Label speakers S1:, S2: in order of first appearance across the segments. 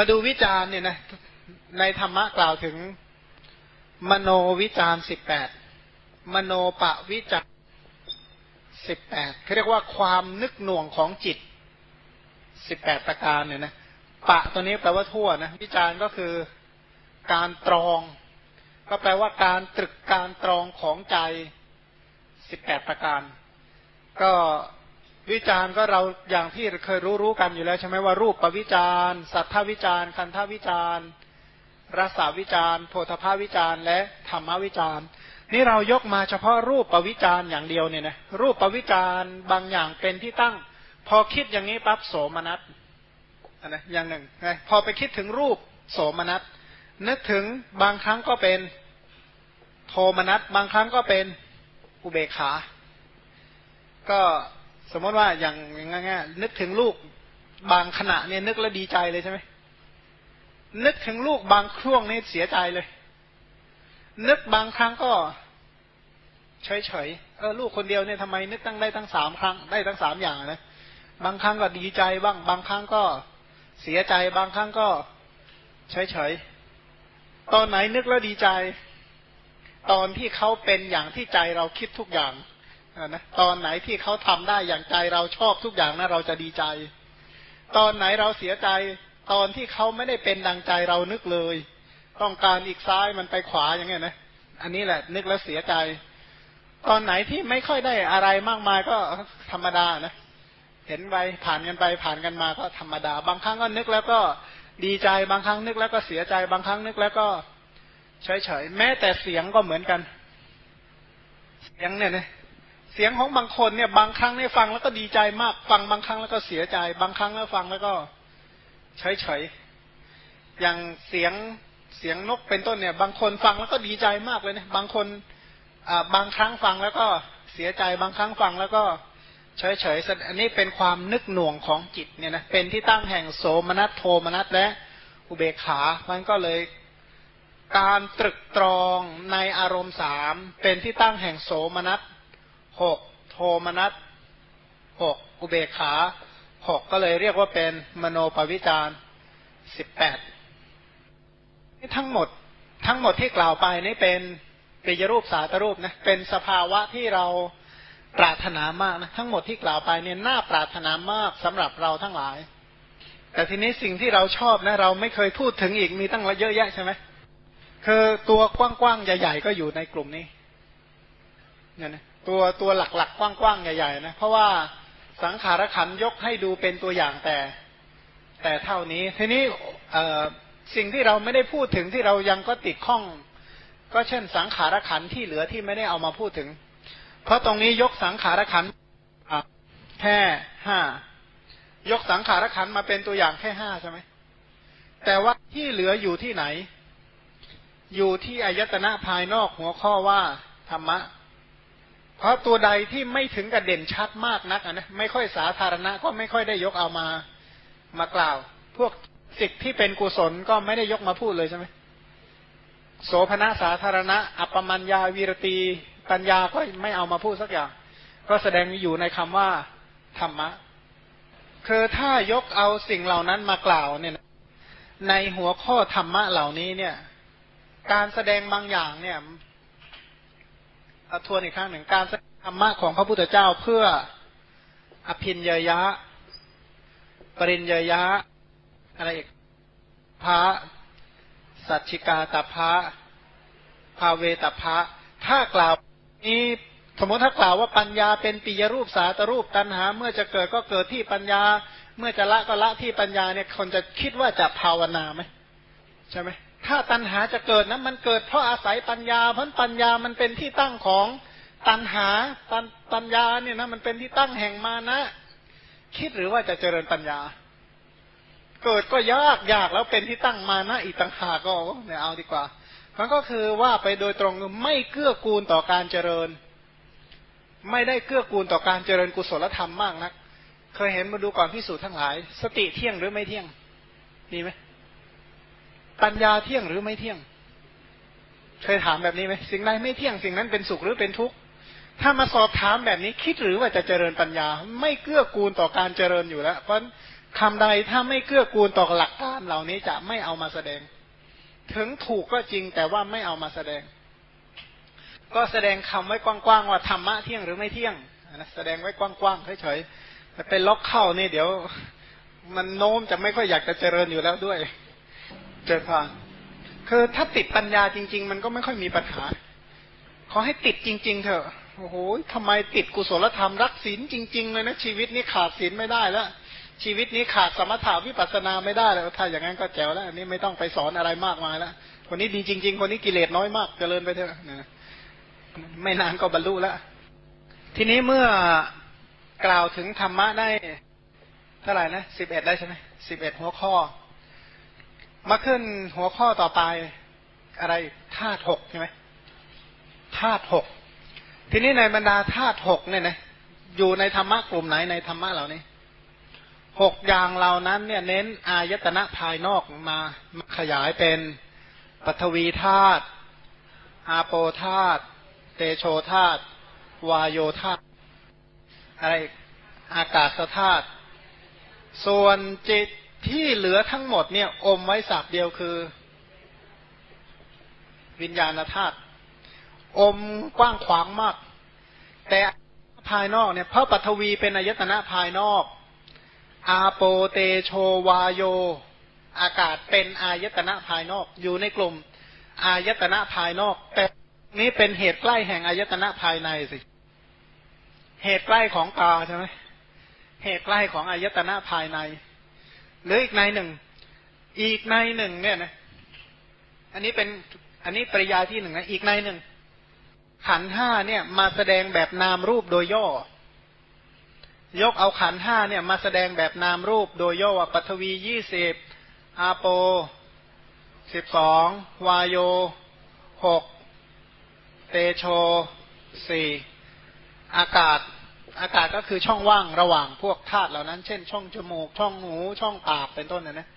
S1: มาดูวิจารณ์เนี่ยนะในธรรมะกล่าวถึง มโนวิจารสิบแปดมโนปะวิจารสิบแปดเขาเรียกว่าความนึกหน่วงของจิตสิบแปดประการเนี่ยนะปะตัวนี้แปลว่าทั่วนะวิจารณ์ก็คือการตรอง ก็แปลว่าการตรึกการตรองของใจสิบแปดประการ ก็ วิจารณ์ก็เราอย่างที่เคยรู้รู้กันอยู่แล้วใช่ไหมว่ารูปปวิจารสัทธวิจารคันธวิจารรสาวิจารโพธภาวิจารและธรรมวิจารนี่เรายกมาเฉพาะรูปปวิจารอย่างเดียวเนี่ยนะรูปปวิจารบางอย่างเป็นที่ตั้ง พอคิดอย่างนี้ปั๊บโสมนัสนะอย่างหนึ่งนะพอไปคิดถึงรูปโสมนัสนึกถึงบางครั้งก็เป็นโทมนัสบางครั้งก็เป็นอุเบกขา ก็ สมมติว่าอย่างง่ายๆนึกถึงลูกบางขณะเนี่ยนึกแล้วดีใจเลยใช่ไหมนึกถึงลูกบางช่วงนี่เสียใจเลย นึกบางครั้งก็เฉยๆเออลูกคนเดียวเนี่ยทำไมนึกตั้งได้ตั้งสามครั้งได้ทั้งสามอย่างนะบางครั้งก็ดีใจบ้าง บางครั้งก็เสียใจ บางครั้งก็เฉยๆตอนไหนนึกแล้วดีใจ ตอนที่เขาเป็นอย่างที่ใจเราคิดทุกอย่าง นะตอนไหนที่เขาทำได้อย่างใจเราชอบทุกอย่างนะเราจะดีใจ ตอนไหนเราเสียใจ ตอนที่เขาไม่ได้เป็นดังใจเรานึกเลย ต้องการอีกซ้ายมันไปขวาอย่างเงี้ยนะอันนี้แหละ นึกแล้วเสียใจ ตอนไหนที่ไม่ค่อยได้อะไรมากมายก็ธรรมดานะเห็นไปผ่านกันไปผ่านกันมาก็ธรรมดา บางครั้งก็นึกแล้วก็ดีใจบางครั้งนึกแล้วก็เสียใจ บางครั้งนึกแล้วก็เฉยๆแม้แต่เสียงก็เหมือนกันเสียงเนี่ยนะ เสียงของบางคนเนี่ยบางครั้งเนี่ยฟังแล้วก็ดีใจมาก ฟังบางครั้งแล้วก็เสียใจ บางครั้งแล้วฟังแล้วก็เฉยเฉยอย่างเสียงเสียงนกเป็นต้นเนี่ย บางคนฟังแล้วก็ดีใจมากเลยเนี่ยบางคนอ่าบางครั้งฟังแล้วก็เสียใจ บางครั้งฟังแล้วก็เฉยเฉยอันนี้เป็นความนึกหน่วงของจิตเนี่ยนะเป็นที่ตั้งแห่งโสมนัสโทมนัสและอุเบกขามันก็เลยการตรึกตรองในอารมณ์สามเป็นที่ตั้งแห่งโสมนัส หกโทมนัสหกอุเบกขาหกก็เลยเรียกว่าเป็นมโนปวิจารสิบแปดนี่ทั้งหมดทั้งหมดที่กล่าวไปนี่เป็นปิยรูปสาตรูปนะเป็นสภาวะที่เราปรารถนามากนะทั้งหมดที่กล่าวไปเนี่ยน่าปรารถนามากสำหรับเราทั้งหลาย แต่ทีนี้สิ่งที่เราชอบนะ เราไม่เคยพูดถึงอีกมีตั้งเยอะแยะใช่ไหมคือตัวกว้างๆใหญ่ๆก็อยู่ในกลุ่มนี้เนี่ยนะ ตัวตัวหลักๆ กว้างๆ ใหญ่ๆนะ เพราะว่าสังขารขันยกให้ดูเป็นตัวอย่างแต่ แต่เท่านี้ ทีนี้สิ่งที่เราไม่ได้พูดถึงที่เรายังก็ติดข้อง ก็เช่นสังขารขันที่เหลือที่ไม่ได้เอามาพูดถึง เพราะตรงนี้ยกสังขารขันแค่ห้ายกสังขารขันมาเป็นตัวอย่างแค่ห้าใช่ไหมแต่ว่าที่เหลืออยู่ที่ไหน อยู่ที่อายตนะภายนอกหัวข้อว่าธรรมะ เพราะตัวใดที่ไม่ถึงกับเด่นชัดมากนักนะไม่ค่อยสาธารณะก็ไม่ค่อยได้ยกเอามามากล่าว พวกสิทธิที่เป็นกุศลก็ไม่ได้ยกมาพูดเลยใช่ไหมโสภณะสาธารณะ อัปปมัญญาวีรตีปัญญาก็ไม่เอามาพูดสักอย่าง ก็แสดงอยู่ในคำว่าธรรมะคือถ้ายกเอาสิ่งเหล่านั้นมากล่าวเนี่ยในหัวข้อธรรมะเหล่านี้เนี่ย การแสดงบางอย่างเนี่ย ทวนอีกครั้งหนึ่งการแสดงธรรมะของพระพุทธเจ้าเพื่ออภินยยะ ปริญญยะ อะไรอีกพระสัจจิกาตพระภาเวตพระถ้ากล่าวนี้สมมติถ้ากล่าวว่าปัญญาเป็นปิยรูปสาตรูปตัณหา เมื่อจะเกิดก็เกิดที่ปัญญา เมื่อจะละก็ละที่ปัญญาเนี่ยคนจะคิดว่าจะภาวนาไหมใช่ไหม ถ้าตัณหาจะเกิดนะมันเกิดเพราะอาศัยปัญญา เพราะปัญญามันเป็นที่ตั้งของตัณหาปัญปัญญาเนี่ยนะมันเป็นที่ตั้งแห่งมานะ คิดหรือว่าจะเจริญปัญญา เกิดก็ยากยากแล้วเป็นที่ตั้งมานะอีกต่างหากก็เนี่ยเอาดีกว่ามันก็คือว่าไปโดยตรงไม่เกื้อกูลต่อการเจริญ ไม่ได้เกื้อกูลต่อการเจริญกุศลธรรมมากนัก เคยเห็นมาดูก่อนพิสูจน์ทั้งหลาย สติเที่ยงหรือไม่เที่ยง มีไหม ปัญญาเที่ยงหรือไม่เที่ยง เคยถามแบบนี้ไหมสิ่งใดไม่เที่ยงสิ่งนั้นเป็นสุขหรือเป็นทุกข์ถ้ามาสอบถามแบบนี้คิดหรือว่าจะเจริญปัญญา ไม่เกื้อกูลต่อการเจริญอยู่แล้ว เพราะคำใดถ้าไม่เกื้อกูลต่อหลักการเหล่านี้จะไม่เอามาแสดง ถึงถูกก็จริงแต่ว่าไม่เอามาแสดง ก็แสดงคำไว้กว้างๆว่าธรรมะเที่ยงหรือไม่เที่ยงนะแสดงไว้กว้างๆเฉยๆแต่เป็นล็อกเข้านี่เดี๋ยว มันโน้มจะไม่ค่อยอยากจะเจริญอยู่แล้วด้วย เจอผ่านคือถ้าติดปัญญาจริง ๆ มันก็ไม่ค่อยมีปัญหา ขอให้ติดจริง ๆ เถอะโอ้โหทำไมติดกุศลธรรมรักศีลจริง ๆ เลยนะชีวิตนี้ขาดศีลไม่ได้แล้วชีวิตนี้ขาดสมถาวิปัสนาไม่ได้แล้วถ้าอย่างนั้นก็แจ๋วแล้วอันนี้ไม่ต้องไปสอนอะไรมากมายแล้วคนนี้ดีจริง ๆ คนนี้กิเลสน้อยมากเจริญไปเถอะนะไม่นานก็บรรลุแล้วทีนี้เมื่อกล่าวถึงธรรมะได้เท่าไหร่นะสิบเอ็ดได้ใช่ไหมสิบเอ็ดหัวข้อ มาขึ้นหัวข้อต่อไปอะไรธาตุหกใช่ไหมธาตุหกทีนี้ในบรรดาธาตุหกเนี่ยนะอยู่ในธรรมะกลุ่มไหนในธรรมะเหล่านี้หกอย่างเหล่านั้นเนี่ยเน้นอายตนะภายนอกมามาขยายเป็นปฐวีธาตุอาโปธาตุเตโชธาตุวายโยธาตุอะไรอากาศธาตุส่วนจิต ที่เหลือทั้งหมดเนี่ยอมไว้สับเดียวคือ วิญญาณธาตุอมกว้างขวางมาก แต่ภายนอกเนี่ยพระปัทวีเป็นอายตนะภายนอก อาโปเตโชวาโย อากาศเป็นอายตนะภายนอก อยู่ในกลุ่ม อายตนะภายนอก แต่นี้เป็นเหตุใกล้แห่งอายตนะภายในสิ เหตุใกล้ของตาใช่ไหมเหตุใกล้ของอายตนะภายใน หรืออีกในหนึ่ง อีกในหนึ่ง เนี่ยนะอันนี้เป็นอันนี้ปริยาที่หนึ่งนะอีกในหนึ่งขันห้าเนี่ย มาแสดงแบบนามรูปโดยย่อ ยกเอาขันห้าเนี่ย มาแสดงแบบนามรูปโดยย่อว่าปฐวียี่สิบอาโปสิบสองวายโยหกเตโชสี่อากาศ อากาศก็คือช่องว่างระหว่างพวกธาตุเหล่านั้น เช่น ช่องจมูก ช่องหู ช่องปาก เป็นต้นนะนะ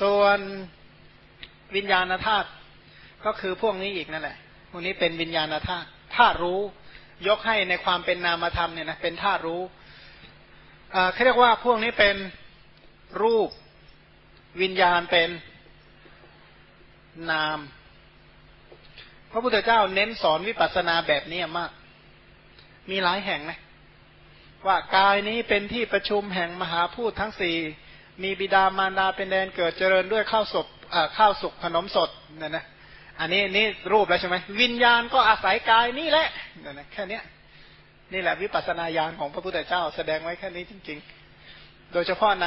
S1: ส่วนวิญญาณธาตุก็คือพวกนี้อีกนั่นแหละ พวกนี้เป็นวิญญาณธาตุ ธาตุรู้ ยกให้ในความเป็นนามธรรมเนี่ยนะ เป็นธาตุรู้เขาเรียกว่าพวกนี้เป็นรูป วิญญาณเป็นนาม พระพุทธเจ้าเน้นสอนวิปัสสนาแบบนี้มาก มีหลายแห่งนะ ว่ากายนี้เป็นที่ประชุมแห่งมหาพูดทั้งสี่มีบิดามารดาเป็นแดนเกิดเจริญด้วยข้าวศพข้าวสุกขนมสดเนี่ยนะอันนี้นี่รูปแล้วใช่ไหมวิญญาณก็อาศัยกายนี่แหละนะแค่นี้นี่แหละวิปัสสนาญาณของพระพุทธเจ้าแสดงไว้แค่นี้จริง ๆ โดยเฉพาะใน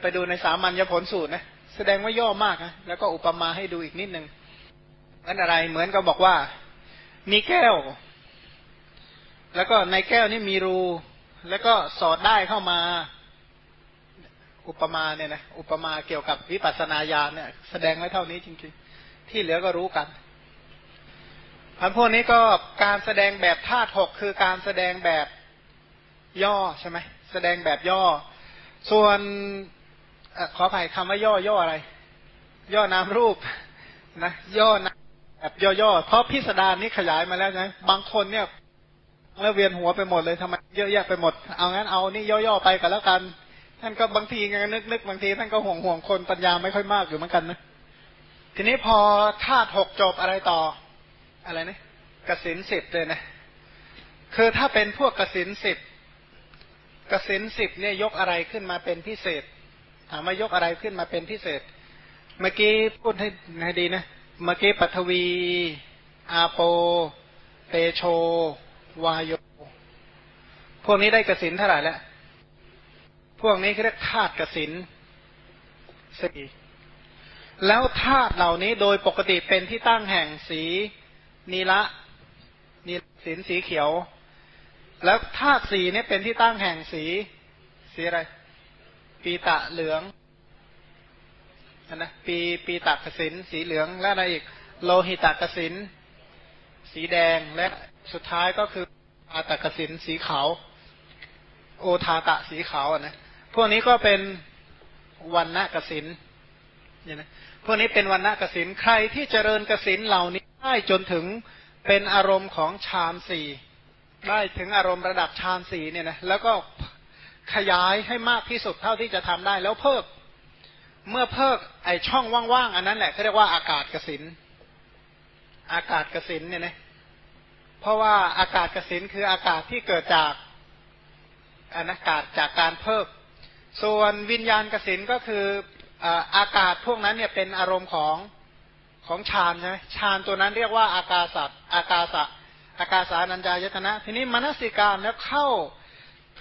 S1: ไปดูในสามัญญผลสูตรนะแสดงว่าย่อมากนะแล้วก็อุปมาให้ดูอีกนิดหนึงนั่นอะไรเหมือนกับบอกว่า มีแก้ว แล้วก็ในแก้วนี่มีรู แล้วก็สอดได้เข้ามา อุปมาเนี่ยนะอุปมาเกี่ยวกับวิปัสสนาญาณเนี่ย แสดงไว้เท่านี้จริงๆ ที่เหลือก็รู้กันพันพวกนี้ก็การแสดงแบบธาตุหกคือการแสดงแบบย่อใช่ไหมแสดงแบบย่อ ส่วนอขออภัยคำว่าย่อย่ออะไร ย่อนามรูปนะย่อนามแบบย่อๆเพราะพิสดารนี้ขยายมาแล้วนะบางคนเนี่ย แล้วเวียนหัวไปหมดเลยทำไมเยอะแยะไปหมด เอางั้นเอานี่ย่อๆไปกันแล้วกัน ท่านก็บางทีงนึกนึกบางทีท่านก็ห่วงห่วงคนปัญญาไม่ค่อยมากอยู่เหมือนกันนะ ทีนี้พอธาตุหกจบอะไรต่อ อะไรนะกสินสิบเลยนะ คือถ้าเป็นพวกกสินสิบกสินสิบเนี่ยยกอะไรขึ้นมาเป็นพิเศษ ถามว่ายกอะไรขึ้นมาเป็นพิเศษ เมื่อกี้พูดให้ให้ดีนะ เมื่อกี้ปัทวี อาโป เตโช วายโย พวกนี้ได้กสินเท่าไหร่แล้ว พวกนี้เรียกธาตุกสินสี่แล้วธาตุเหล่านี้โดยปกติเป็นที่ตั้งแห่งสีนีละนีสินสีเขียว แล้วธาตุสีนี้เป็นที่ตั้งแห่งสี สีอะไร ปีตะเหลืองนะปีปีตะกสินสีเหลืองและอะไรอีก โลหิตะกสินสีแดงและ สุดท้ายก็คืออาตกสินสีขาว โอทาตะสีขาวนะพวกนี้ก็เป็นวันณกสินเนี่ยนะพวกนี้เป็นวันณะกสินใครที่เจริญกสินเหล่านี้ได้จนถึงเป็นอารมณ์ของฌานสี่ได้ถึงอารมณ์ระดับฌานสี่เนี่ยนะแล้วก็ขยายให้มากที่สุดเท่าที่จะทำได้แล้วเพิก เมื่อเพิกไอช่องว่างๆอันนั้นแหละเขาเรียกว่าอากาศกสินอากาศกสินเนี่ยนะ เพราะว่าอากาศกสินคืออากาศที่เกิดจากอากาศจากการเพิกส่วนวิญญาณกสินก็คืออากาศพวกนั้นเนี่ยเป็นอารมณ์ของของฌานใช่ไหมฌานตัวนั้นเรียกว่าอากาศสัตอากาศะอากาสานัญจายตนะ ทีนี้มนสิการแล้วเข้า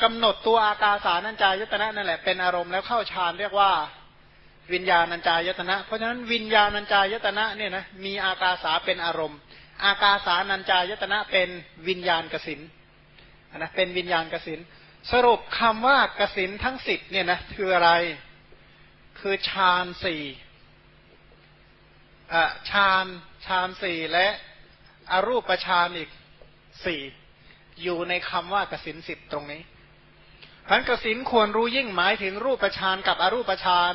S1: กำหนดตัวอากาสานัญจายตนะนั่นแหละเป็นอารมณ์แล้วเข้าฌานเรียกว่าวิญญาณัญจายตนะ เพราะฉะนั้นวิญญาณัญจายตนะเนี่ยนะมีอากาสาเป็นอารมณ์ อากาสานัญจายตนะเป็นวิญญาณกสินนะเป็นวิญญาณกสินสรุปคำว่ากสินทั้งสิบเนี่ยนะคืออะไรคือฌานสี่ฌานฌานสี่และอรูปฌานอีกสี่อยู่ในคำว่ากสินสิบตรงนี้พันกสินควรรู้ยิ่งหมายถึงรูปฌานกับอรูปฌาน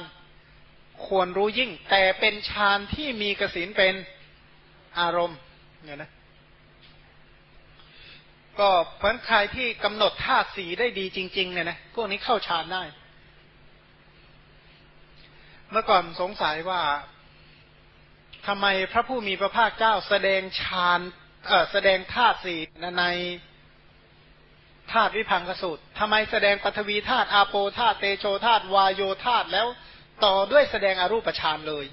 S1: ควรรู้ยิ่ง แต่เป็นฌานที่มีกสินเป็นอารมณ์ เนี่ยนะก็เพราะใครที่กำหนดธาตุสีได้ดีจริง ๆ เนี่ยนะพวกนี้เข้าฌานได้ เมื่อก่อนสงสัยว่าทำไมพระผู้มีพระภาคเจ้าแสดงฌานเออแสดงธาตุสี่ในธาตุวิพังกสูตรทำไมแสดงปฐวีธาตุอาโปธาตุเตโชธาตุวายโยธาตุแล้วต่อด้วยแสดงอรูปฌานเลย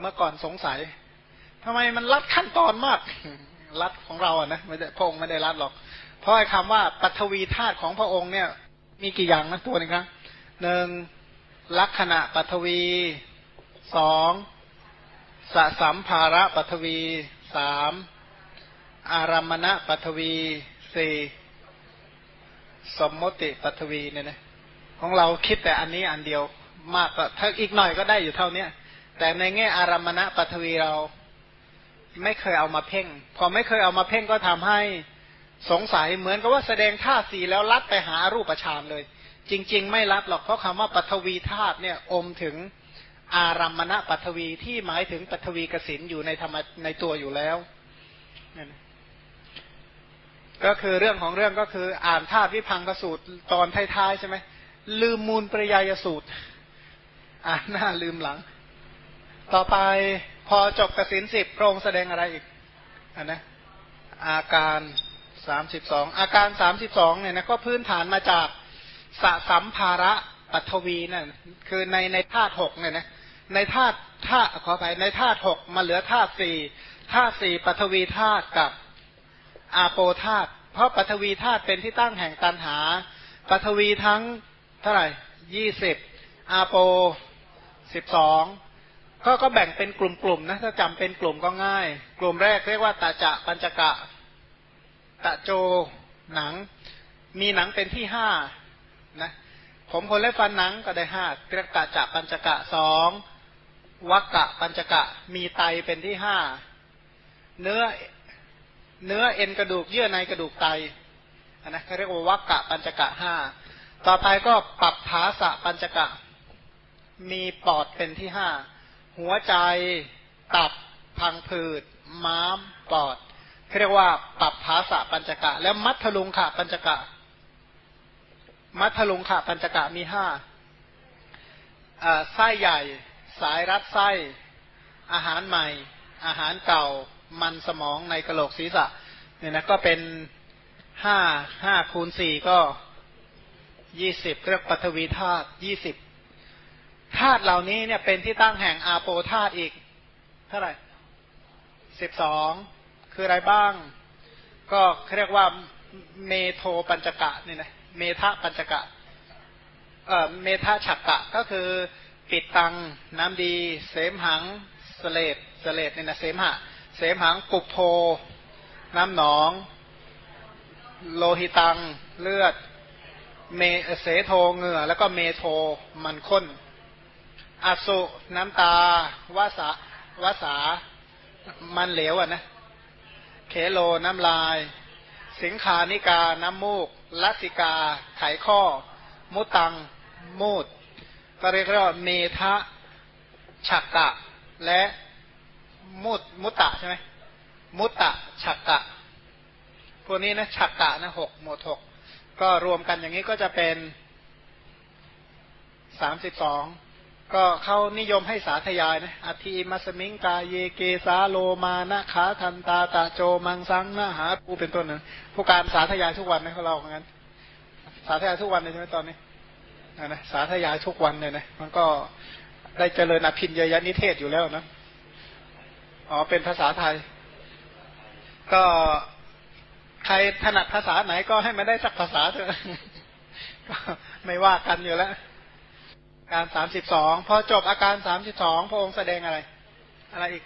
S1: เมื่อก่อนสงสัย ทำไมมันลัดขั้นตอนมากรัดของเราอะนะไม่ได้พงไม่ได้รัดหรอก เพราะไอ้คำว่าปัทวีธาตุของพระองค์เนี่ย มีกี่อย่างนะตัวนึงครับหนึ่งลักษณะปัทวีสองสสัมภาระปัทวีสามอารามณะปัทวีสี่สมมติปัทวีเนี่ยนะของเราคิดแต่อันนี้อันเดียวมากก็ถ้าอีกหน่อยก็ได้อยู่เท่าเนี้ยแต่ในแง่อารามณะปัทวีเรา ไม่เคยเอามาเพ่ง พอไม่เคยเอามาเพ่งก็ทำให้สงสัยเหมือนกับว่าแสดงท่าสีแล้วลัดไปหารูปฌานเลย จริง ๆ ไม่ลัดหรอกเพราะคำว่าปัทวีธาตุเนี่ยอมถึงอารัมมณปัทวีที่หมายถึงปัทวีกสินอยู่ในธรรมในตัวอยู่แล้วก็คือเรื่องของเรื่องก็คืออ่านธาตุวิพังกสูตรตอนท้ายๆใช่ไหมลืมมูลปริยายสูตร อ่านหน้าลืมหลัง ต่อไป พอจบกสินสิบพระองค์แสดงอะไรอีกอันนะอาการสามสิบสองอาการสามสิบสองเนี่ยนะก็พื้นฐานมาจากสะสัมภาระปัทวีนั่นคือในในธาตุหกเนี่ยนะในธาตุธาตุขอไปในธาตุหกมาเหลือธาตุสี่ธาตุสี่ปัทวีธาตุกับอาโปธาตุเพราะปัทวีธาตุเป็นที่ตั้งแห่งตันหาปัทวีทั้งเท่าไหร่ยี่สิบอาโปสิบสอง ก็ก็แบ่งเป็นกลุ่มๆนะถ้าจำเป็นกลุ่มก็ง่าย กลุ่มแรกเรียกว่าตาจะปัญจกะ ตะโจหนัง มีหนังเป็นที่ห้านะผมคนเล็บฟันหนังก็ได้ห้าเรียกตาจะปัญจกะสองวักกะปัญจกะ มีไตเป็นที่ห้าเนื้อเนื้อเอ็นกระดูกเยื่อในกระดูกไตนะเขาเรียกว่าวักกะปัญจกะห้าต่อไปก็ปรับภาษะปัญจกะ มีปอดเป็นที่ห้า หัวใจ ตับ พังผืด ม้าม ปอดเรียกว่าปรับภาษาปัญจกะ แล้วมัทลุงขะปัญจกะ มัทลุงขะปัญจกะมีห้าไส้ใหญ่ สายรัดไส้ อาหารใหม่ อาหารเก่า มันสมองในกระโหลกศีรษะ เนี่ยนะก็เป็นห้าห้าคูณสี่ก็ยี่สิบเรียกปัทวีธาตุยี่สิบ ธาตุเหล่านี้เนี่ยเป็นที่ตั้งแห่งอาโปธาตุอีก เท่าไหร่สิบสองคืออะไรบ้าง ก็เรียกว่าเมโทปัญจกะนี่นะเมทะปัญจกะเอ่อเมทะฉักกะก็คือปิดตังน้ำดี เสมหังสเลดสเลดนี่นะเสมหะ เสมหังปุกโพ น้ำหนอง โลหิตังเลือด เมเสโทเหงื่อ แล้วก็เมโทมันข้น อสุน้ำตาวาสาวาสา มันเหลวอะนะเคโลน้ำลาย สิงคานิกา น้ำมูกลัสิกา ไขข้อ มุตัง มูด ก็เรียกว่าเมทะฉักกะ และมุดมุตตะใช่ไหมมุตตะฉักกะ พวกนี้นะฉักกะนะหกหมดหกก็รวมกันอย่างนี้ก็จะเป็นสามสิบสอง ก็เขานิยมให้สาธยายนะอธิมัสมิงกาเยเกสาโลมานะขาทันตาตาโจมังสังนะหาปูเป็นต้นนะผู้การสาธยายทุกวันนะเขาเราเหมือนกันสาธยายทุกวันเลยใช่ไหมตอนนี้นะสาธยายทุกวันเลยนะมันก็ได้เจริญอภินญยนิเทศอยู่แล้วนะอ๋อเป็นภาษาไทย ก็ใครถนัดภาษาไหนก็ให้มันได้สักภาษาเถอะไม่ว่ากันอยู่แล้ว การสามสิบสองพอจบอาการสามสิบสองพระองค์แสดงอะไร อะไรอีก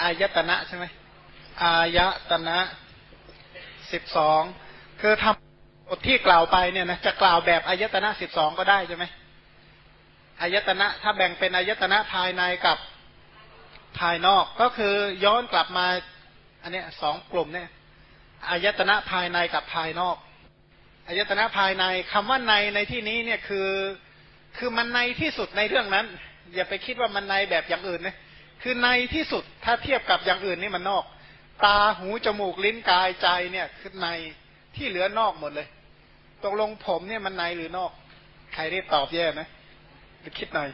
S1: อายตนะใช่ไหมอายตนะสิบสองคือทำบทที่กล่าวไปเนี่ยนะจะกล่าวแบบอายตนะสิบสองก็ได้ใช่ไหมอายตนะถ้าแบ่งเป็นอายตนะภายในกับภายนอกก็คือย้อนกลับมา อันนี้สองกลุ่มเนี่ยอายตนะภายในกับภายนอกอายตนะภายในคำว่าในในที่นี้เนี่ยคือ คือมันในที่สุดในเรื่องนั้น อย่าไปคิดว่ามันในแบบอย่างอื่นนะคือในที่สุดถ้าเทียบกับอย่างอื่นนี่มันนอก ตาหูจมูกลิ้นกายใจเนี่ยคือในที่เหลือนอกหมดเลยตกลงผมเนี่ยมันในหรือนอก ใครได้ตอบแย่ไหมหรือคิดหน่อย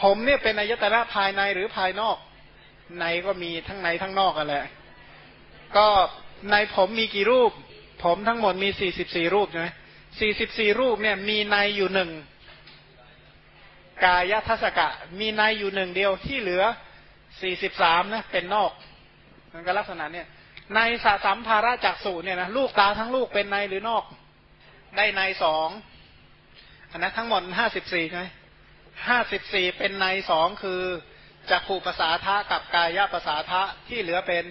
S1: ผมเนี่ยเป็นอายตนะภายในหรือภายนอก ในก็มีทั้งในทั้งนอกกันแหละก็ในผมมีกี่รูป ผมทั้งหมดมีสี่สิบสี่รูปใช่ไหม สี่สิบสี่รูปเนี่ยมีในอยู่หนึ่งกายทัศกะ มีในอยู่หนึ่งเดียวที่เหลือสี่สิบสามนะเป็นนอกมันก็ลักษณะเนี่ยในสะสัมภาระจักสูเนี่ยนะลูกตาทั้งลูกเป็นในหรือนอก ได้ในสองอันนั้นทั้งหมดห้าสิบสี่ใช่ไหมห้าสิบสี่เป็นในสองคือจักขู่ภาษาทะกับกายภาษาทะที่เหลือเป็น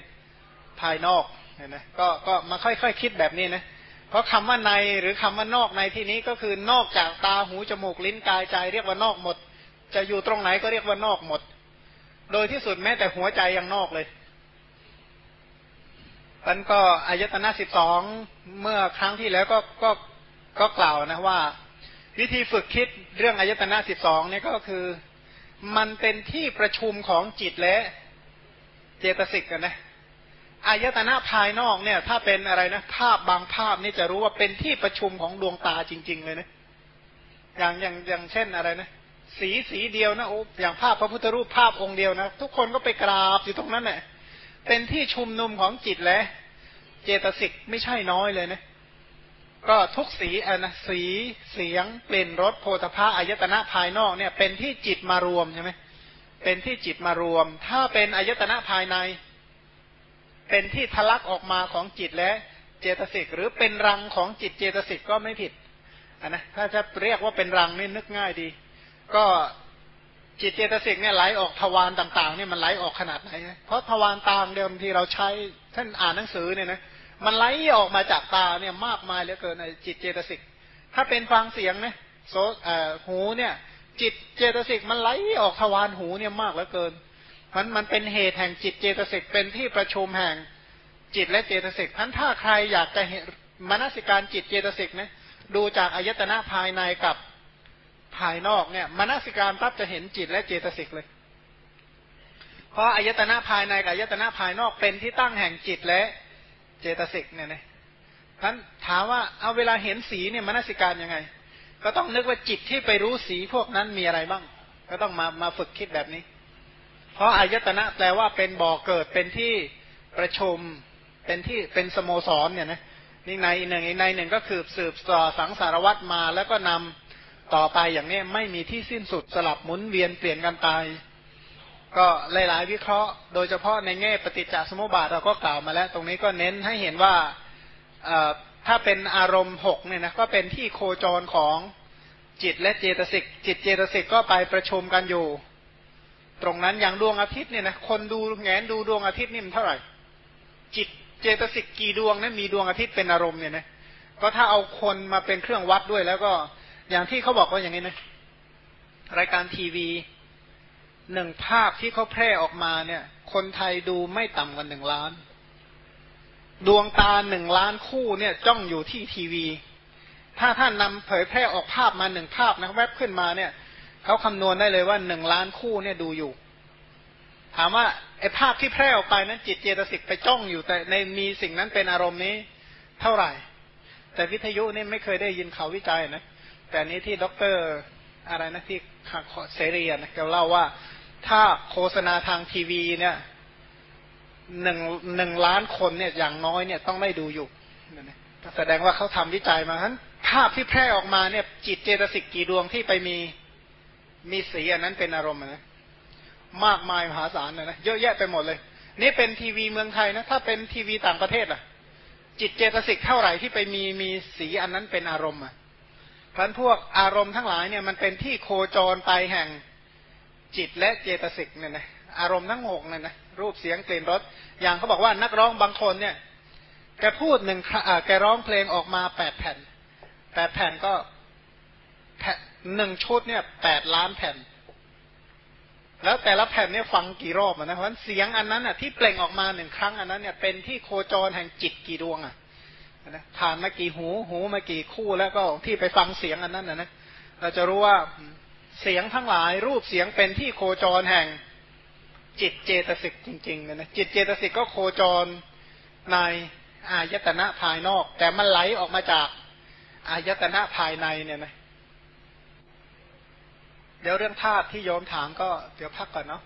S1: ภายนอกเนี่ยนะก็ก็มาค่อยๆคคิดแบบนี้นะ ราะคำว่าในหรือคำว่านอกในที่นี้ก็คือนอกจากตาหูจมูกลิ้นกายใจ เรียกว่านอกหมด จะอยู่ตรงไหนก็เรียกว่านอกหมด โดยที่สุดแม้แต่หัวใจยังนอกเลยมันก็อายตนะสิบสองเมื่อครั้งที่แล้วก็ก็ก็กล่าวนะว่า วิธีฝึกคิดเรื่องอายตนะสิบสองเนี่ยก็คือ มันเป็นที่ประชุมของจิตและเจตสิกกันนะ อายตนะภายนอกเนี่ย ถ้าเป็นอะไรนะภาพบางภาพนี่จะรู้ว่าเป็นที่ประชุมของดวงตาจริง ๆ เลยนะอย่างอย่างอย่างเช่นอะไรนะสีสีเดียวนะโอ้อย่างภาพพระพุทธรูปภาพองค์เดียวนะทุกคนก็ไปกราบอยู่ตรงนั้นแหละเป็นที่ชุมนุมของจิตและ เจตสิกไม่ใช่น้อยเลยนะก็ทุกสีอะนะสีเสียงเปลี่นรสโพธภาอายตนะภายนอกเนี่ย เป็นที่จิตมารวมใช่ไหมเป็นที่จิตมารวม ถ้าเป็นอายตนะภายใน เป็นที่ทะลักออกมาของจิตและเจตสิกหรือเป็นรังของจิตเจตสิกก็ไม่ผิดนนะถ้าจะเรียกว่าเป็นรังนี่นึกง่ายดี ก็จิตเจตสิกเนี่ยไหลออกทวารต่างๆเนี่ยมันไหลออกขนาดไหน เพราะทวารตาเดิมที่เราใช้ท่านอ่านหนังสือเนี่ยนะมันไหลออกมาจากตาเนี่ยมากมายเหลือเกินในจิตเจตสิก ถ้าเป็นฟังเสียงเนี่ยโซหูเนี่ย จิตเจตสิกมันไหลออกทวารหูเนี่ยมากเหลือเกิน มันมันเป็นเหตุแห่งจิตเจตสิกเป็นที่ประชุมแห่งจิตและเจตสิกพันถ้าใครอยากจะเห็นมนสิการจิตเจตสิกนะดูจากอายตนะภายในกับภายนอกเนี่ยมนสิการปั๊บจะเห็นจิตและเจตสิกเลย เพราะอายตนะภายในกับอายตนะภายนอกเป็นที่ตั้งแห่งจิตและเจตสิกเนี่ยนะท่านถามว่าเอาเวลาเห็นสีเนี่ยมนสิการยังไง ก็ต้องนึกว่าจิตที่ไปรู้สีพวกนั้นมีอะไรบ้าง ก็ต้องมามาฝึกคิดแบบนี้ เพราะอายตนะแปลว่าเป็นบ่อเกิดเป็นที่ประชุมเป็นที่เป็นสโมสรเนี่ยนะนี่ในหนึ่งในหนึ่งก็คือสืบต่อสังสารวัตรมาแล้วก็นำต่อไปอย่างนี้ไม่มีที่สิ้นสุดสลับหมุนเวียนเปลี่ยนกันตายก็หลาย ๆ วิเคราะห์ โดยเฉพาะในแง่ปฏิจจสมุปบาทเราก็กล่าวมาแล้ว ตรงนี้ก็เน้นให้เห็นว่าถ้าเป็นอารมณ์หกเนี่ยนะก็เป็นที่โคจรของจิตและเจตสิกจิตเจตสิกก็ไปประชุมกันอยู่ ตรงนั้นอย่างดวงอาทิตย์เนี่ยนะคนดูแงนดูดวงอาทิตย์นี่มันเท่าไหร่ จิตเจตสิกกี่ดวงนะมีดวงอาทิตย์เป็นอารมณ์เนี่ยนะก็ถ้าเอาคนมาเป็นเครื่องวัดด้วย แล้วก็อย่างที่เขาบอกว่าอย่างนี้นะรายการทีวีหนึ่งภาพที่เขาแพร่ออกมาเนี่ย คนไทยดูไม่ต่ำกว่าหนึ่งล้าน ดวงตาหนึ่งล้านคู่เนี่ย จ้องอยู่ที่ทีวี ถ้าท่านนำเผยแพร่ออกภาพมาหนึ่งภาพนะแวบขึ้นมาเนี่ย เขาคำนวณได้เลยว่าหนึ่งล้านคู่เนี่ยดูอยู่ ถามว่าไอ้ภาพที่แพร่ออกไปนั้นจิตเจตสิกไปจ้องอยู่แต่ในมีสิ่งนั้นเป็นอารมณ์นี้เท่าไหร่ แต่วิทยุนี่ไม่เคยได้ยินเขาวิจัยนะ แต่นี้ที่ด็อกเตอร์อะไรนะที่เสรีนะเขาเล่าว่าถ้าโฆษณาทางทีวีเนี่ยหนึ่งหนึ่งล้านคนเนี่ยอย่างน้อยเนี่ยต้องได้ดูอยู่แสดงว่าเขาทำวิจัยมาทั้นภาพที่แพร่ออกมาเนี่ยจิตเจตสิกกี่ดวงที่ไปมี มีสีอันนั้นเป็นอารมณ์นะมากมายมหาศาลนะนะเยอะแยะไปหมดเลย นี่เป็นทีวีเมืองไทยนะ ถ้าเป็นทีวีต่างประเทศล่ะ จิตเจตสิกเท่าไหร่ที่ไปมีมีสีอันนั้นเป็นอารมณ์อะพันพวกอารมณ์ทั้งหลายเนี่ยมันเป็นที่โคจรไปแห่งจิตและเจตสิกเนี่ยนะอารมณ์ทั้งหกเนี่ยนะรูปเสียงกลิ่นรสอย่างเขาบอกว่านักร้องบางคนเนี่ยแกพูดหนึ่งแกร้องเพลงออกมาแปดแผ่นแปดแผ่นก็ หนึ่งชุดเนี่ยแปดล้านแผ่น แล้วแต่ละแผ่นเนี่ยฟังกี่รอบนะเพราะเสียงอันนั้นอะที่เปล่งออกมาหนึ่งครั้งอันนั้นเนี่ยเป็นที่โคจรแห่งจิตกี่ดวงอะนะผ่านมากี่หูหูมากี่คู่แล้วก็ที่ไปฟังเสียงอันนั้นนะนะเราจะรู้ว่าเสียงทั้งหลายรูปเสียงเป็นที่โคจรแห่งจิตเจตสิกจริงๆนะจิตเจตสิกก็โคจรในอายตนะภายนอก แต่มันไหลออกมาจากอายตนะภายในเนี่ยนะ เดี๋ยวเรื่องธาตุที่โยมถามก็เดี๋ยวพักก่อนเนาะ